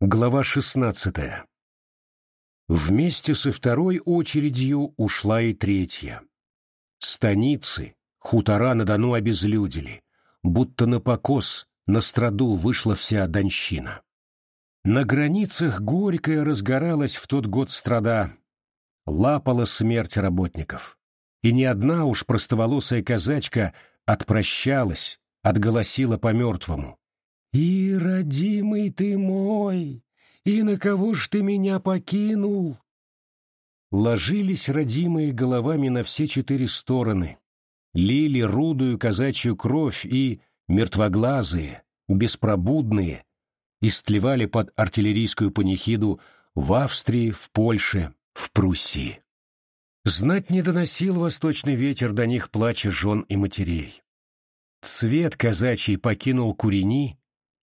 Глава шестнадцатая. Вместе со второй очередью ушла и третья. Станицы, хутора на Дону обезлюдили, будто на покос, на страду вышла вся Донщина. На границах горькая разгоралась в тот год страда, лапала смерть работников. И ни одна уж простоволосая казачка отпрощалась, отголосила по-мертвому. И, родимый ты мой, и на кого ж ты меня покинул? Ложились родимые головами на все четыре стороны, лили рудую казачью кровь и, мертвоглазые, беспробудные, истлевали под артиллерийскую панихиду в Австрии, в Польше, в Пруссии. Знать не доносил восточный ветер до них плача жен и матерей. Цвет казачий покинул курени,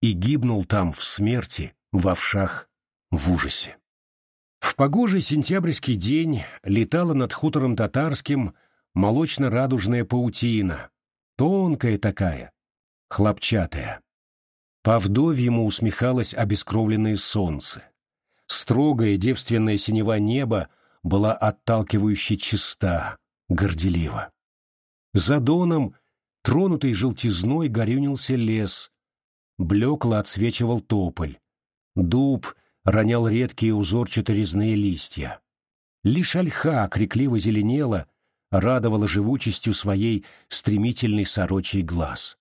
и гибнул там в смерти, в овшах, в ужасе. В погожий сентябрьский день летала над хутором татарским молочно-радужная паутина, тонкая такая, хлопчатая. По вдовьему усмехалось обескровленное солнце. Строгая девственная синева неба была отталкивающе чиста, горделива. За доном, тронутый желтизной, горюнился лес, блекло отсвечивал тополь. Дуб ронял редкие узорчато-резные листья. Лишь ольха крикливо зеленела, радовала живучестью своей стремительный сорочий глаз.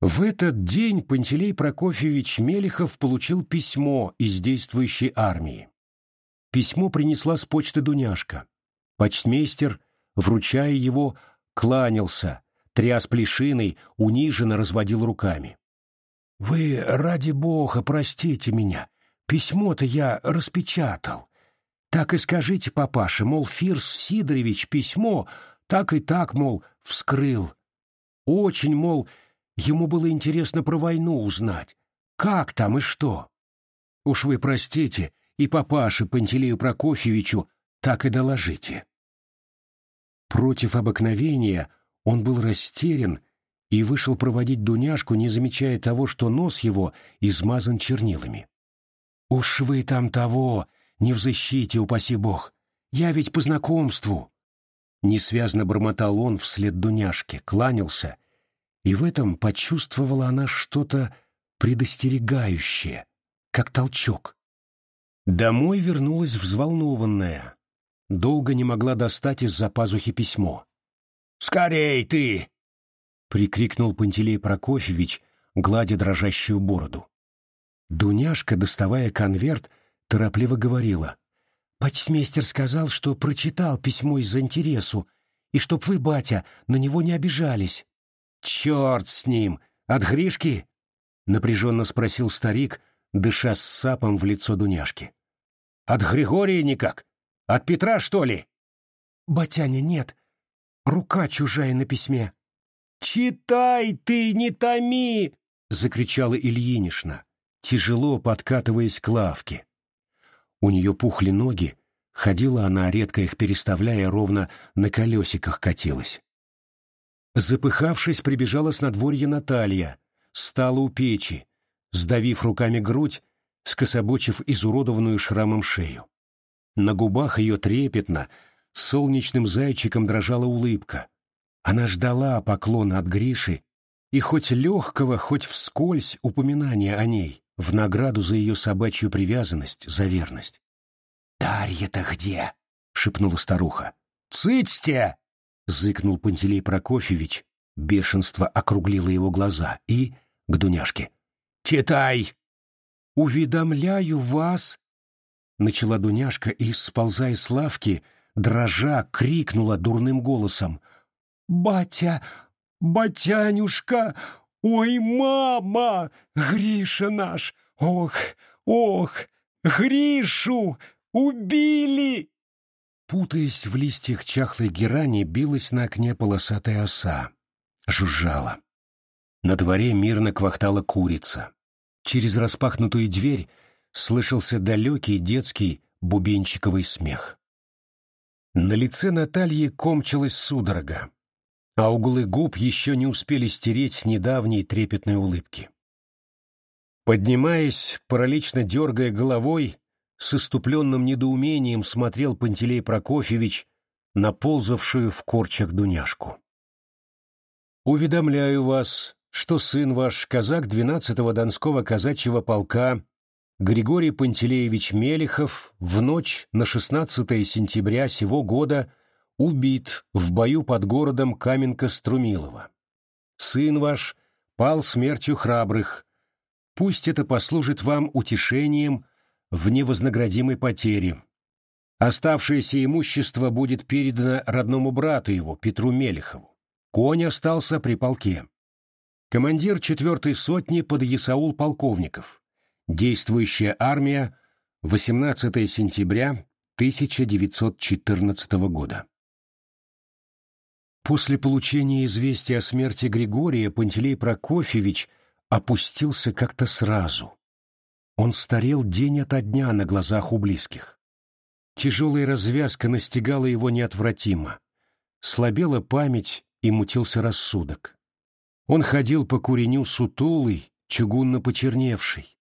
В этот день Пантелей Прокофьевич Мелехов получил письмо из действующей армии. Письмо принесла с почты Дуняшка. Почтмейстер, вручая его, кланялся, тряс плешиной, униженно разводил руками. Вы, ради бога, простите меня. Письмо-то я распечатал. Так и скажите папаше, мол, Фирс Сидорович письмо так и так, мол, вскрыл. Очень, мол, ему было интересно про войну узнать. Как там и что? Уж вы простите, и папаше Пантелею Прокофьевичу так и доложите. Против обыкновения он был растерян и вышел проводить Дуняшку, не замечая того, что нос его измазан чернилами. «Уж вы там того, не в защите, упаси бог! Я ведь по знакомству!» Несвязно бормотал он вслед Дуняшке, кланялся, и в этом почувствовала она что-то предостерегающее, как толчок. Домой вернулась взволнованная. Долго не могла достать из-за пазухи письмо. «Скорей ты!» — прикрикнул Пантелей Прокофьевич, гладя дрожащую бороду. Дуняшка, доставая конверт, торопливо говорила. «Почтмейстер сказал, что прочитал письмо из-за интересу, и чтоб вы, батя, на него не обижались». «Черт с ним! От Гришки?» — напряженно спросил старик, дыша с сапом в лицо Дуняшки. «От Григория никак? От Петра, что ли?» «Батяня, нет. Рука чужая на письме», «Читай ты, не томи!» — закричала Ильинишна, тяжело подкатываясь к лавке. У нее пухли ноги, ходила она, редко их переставляя, ровно на колесиках катилась. Запыхавшись, прибежала с надворья Наталья, стала у печи, сдавив руками грудь, скособочив изуродованную шрамом шею. На губах ее трепетно, солнечным зайчиком дрожала улыбка. Она ждала поклона от Гриши и хоть легкого, хоть вскользь упоминания о ней, в награду за ее собачью привязанность, за верность. «Дарья-то где?» — шепнула старуха. «Цыцьте!» — зыкнул Пантелей Прокофьевич. Бешенство округлило его глаза и к Дуняшке. «Читай!» «Уведомляю вас!» Начала Дуняшка и, сползая с лавки, дрожа, крикнула дурным голосом. «Батя! Батянюшка! Ой, мама! Гриша наш! Ох, ох! Гришу! Убили!» Путаясь в листьях чахлой герани, билась на окне полосатая оса. Жужжала. На дворе мирно квахтала курица. Через распахнутую дверь слышался далекий детский бубенчиковый смех. На лице Натальи комчилась судорога а углы губ еще не успели стереть недавней трепетной улыбки. Поднимаясь, паралично дергая головой, с иступленным недоумением смотрел Пантелей Прокофьевич на ползавшую в корчах Дуняшку. «Уведомляю вас, что сын ваш, казак 12-го Донского казачьего полка, Григорий Пантелеевич Мелехов, в ночь на 16 сентября сего года убит в бою под городом Каменка-Струмилова. Сын ваш пал смертью храбрых. Пусть это послужит вам утешением в невознаградимой потере. Оставшееся имущество будет передано родному брату его, Петру Мелехову. Конь остался при полке. Командир четвертой сотни под Ясаул Полковников. Действующая армия. 18 сентября 1914 года. После получения известия о смерти Григория Пантелей Прокофьевич опустился как-то сразу. Он старел день ото дня на глазах у близких. Тяжелая развязка настигала его неотвратимо. Слабела память и мутился рассудок. Он ходил по куреню сутулый, чугунно почерневший.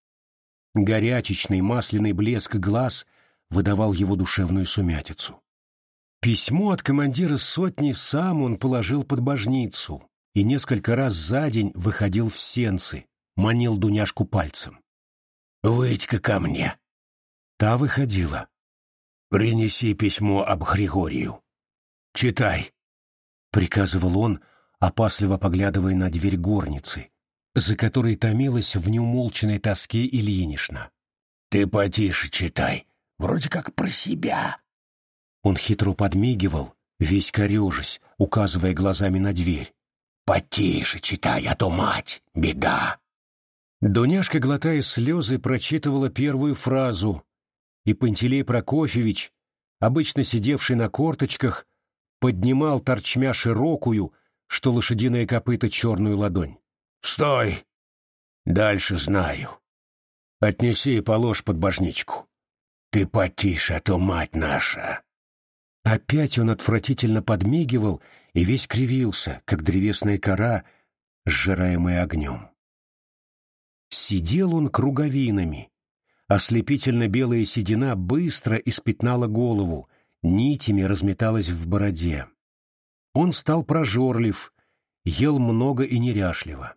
Горячечный масляный блеск глаз выдавал его душевную сумятицу. Письмо от командира сотни сам он положил под божницу и несколько раз за день выходил в сенцы, манил Дуняшку пальцем. «Выйдь-ка ко мне!» Та выходила. «Принеси письмо об Григорию. Читай!» — приказывал он, опасливо поглядывая на дверь горницы, за которой томилась в неумолчной тоске Ильинишна. «Ты потише читай, вроде как про себя!» Он хитро подмигивал, весь корежась, указывая глазами на дверь. «Потише читай, а то мать, беда!» Дуняшка, глотая слезы, прочитывала первую фразу, и Пантелей Прокофьевич, обычно сидевший на корточках, поднимал торчмя широкую, что лошадиное копыто черную ладонь. «Стой! Дальше знаю. Отнеси и положь под божничку. Ты потише, а то мать наша!» Опять он отвратительно подмигивал и весь кривился, как древесная кора, сжираемая огнем. Сидел он круговинами. Ослепительно белая седина быстро испятнала голову, нитями разметалась в бороде. Он стал прожорлив, ел много и неряшливо.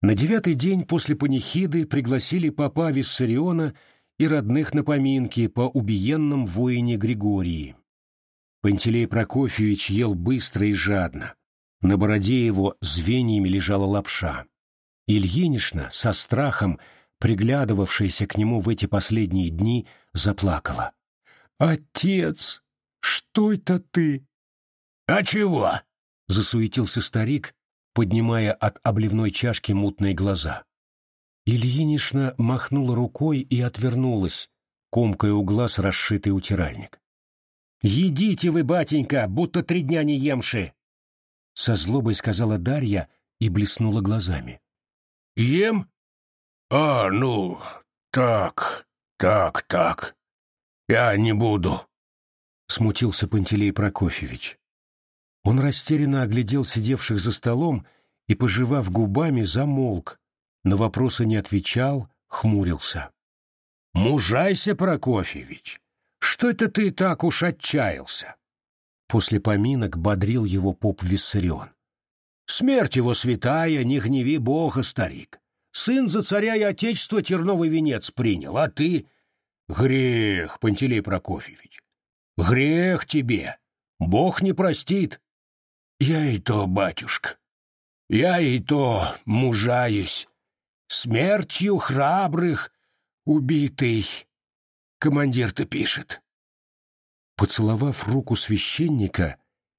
На девятый день после панихиды пригласили папа Виссариона и родных на поминки по убиенном воине Григории. Пантелей Прокофьевич ел быстро и жадно. На бороде его звеньями лежала лапша. Ильинишна, со страхом, приглядывавшаяся к нему в эти последние дни, заплакала. «Отец, что это ты?» «А чего?» — засуетился старик, поднимая от обливной чашки мутные глаза. Ильинишна махнула рукой и отвернулась, комкая у глаз расшитый утиральник. «Едите вы, батенька, будто три дня не емши!» Со злобой сказала Дарья и блеснула глазами. «Ем? А, ну, так, так, так. Я не буду», — смутился Пантелей Прокофьевич. Он растерянно оглядел сидевших за столом и, пожевав губами, замолк, на вопросы не отвечал, хмурился. «Мужайся, Прокофьевич! Что это ты так уж отчаялся? После поминок бодрил его поп Виссарион. Смерть его святая, не гневи Бога, старик. Сын за царя и отечество терновый венец принял, а ты... Грех, Пантелей Прокофьевич. Грех тебе. Бог не простит. Я и то, батюшка. Я и то мужаюсь. Смертью храбрых убитый командир-то пишет. Поцеловав руку священника,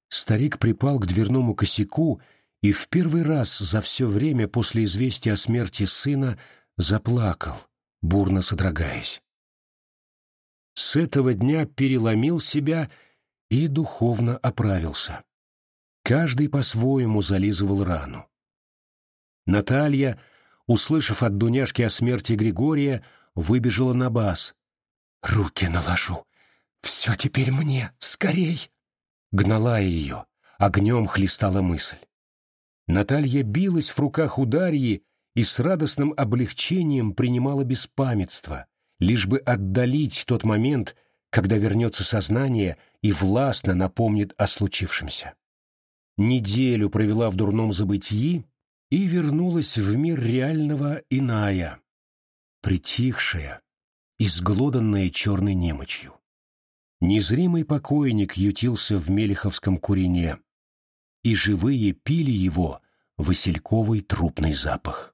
старик припал к дверному косяку и в первый раз за все время после известия о смерти сына заплакал, бурно содрогаясь. С этого дня переломил себя и духовно оправился. Каждый по-своему зализывал рану. Наталья, услышав от Дуняшки о смерти Григория, выбежала на бас, Руки наложу. Все теперь мне, скорей. Гнала ее, огнем хлестала мысль. Наталья билась в руках у Дарьи и с радостным облегчением принимала беспамятство, лишь бы отдалить тот момент, когда вернется сознание и властно напомнит о случившемся. Неделю провела в дурном забытии и вернулась в мир реального иная, притихшая, изглоданная черной немочью. Незримый покойник ютился в Мелеховском курине, и живые пили его васильковый трупный запах.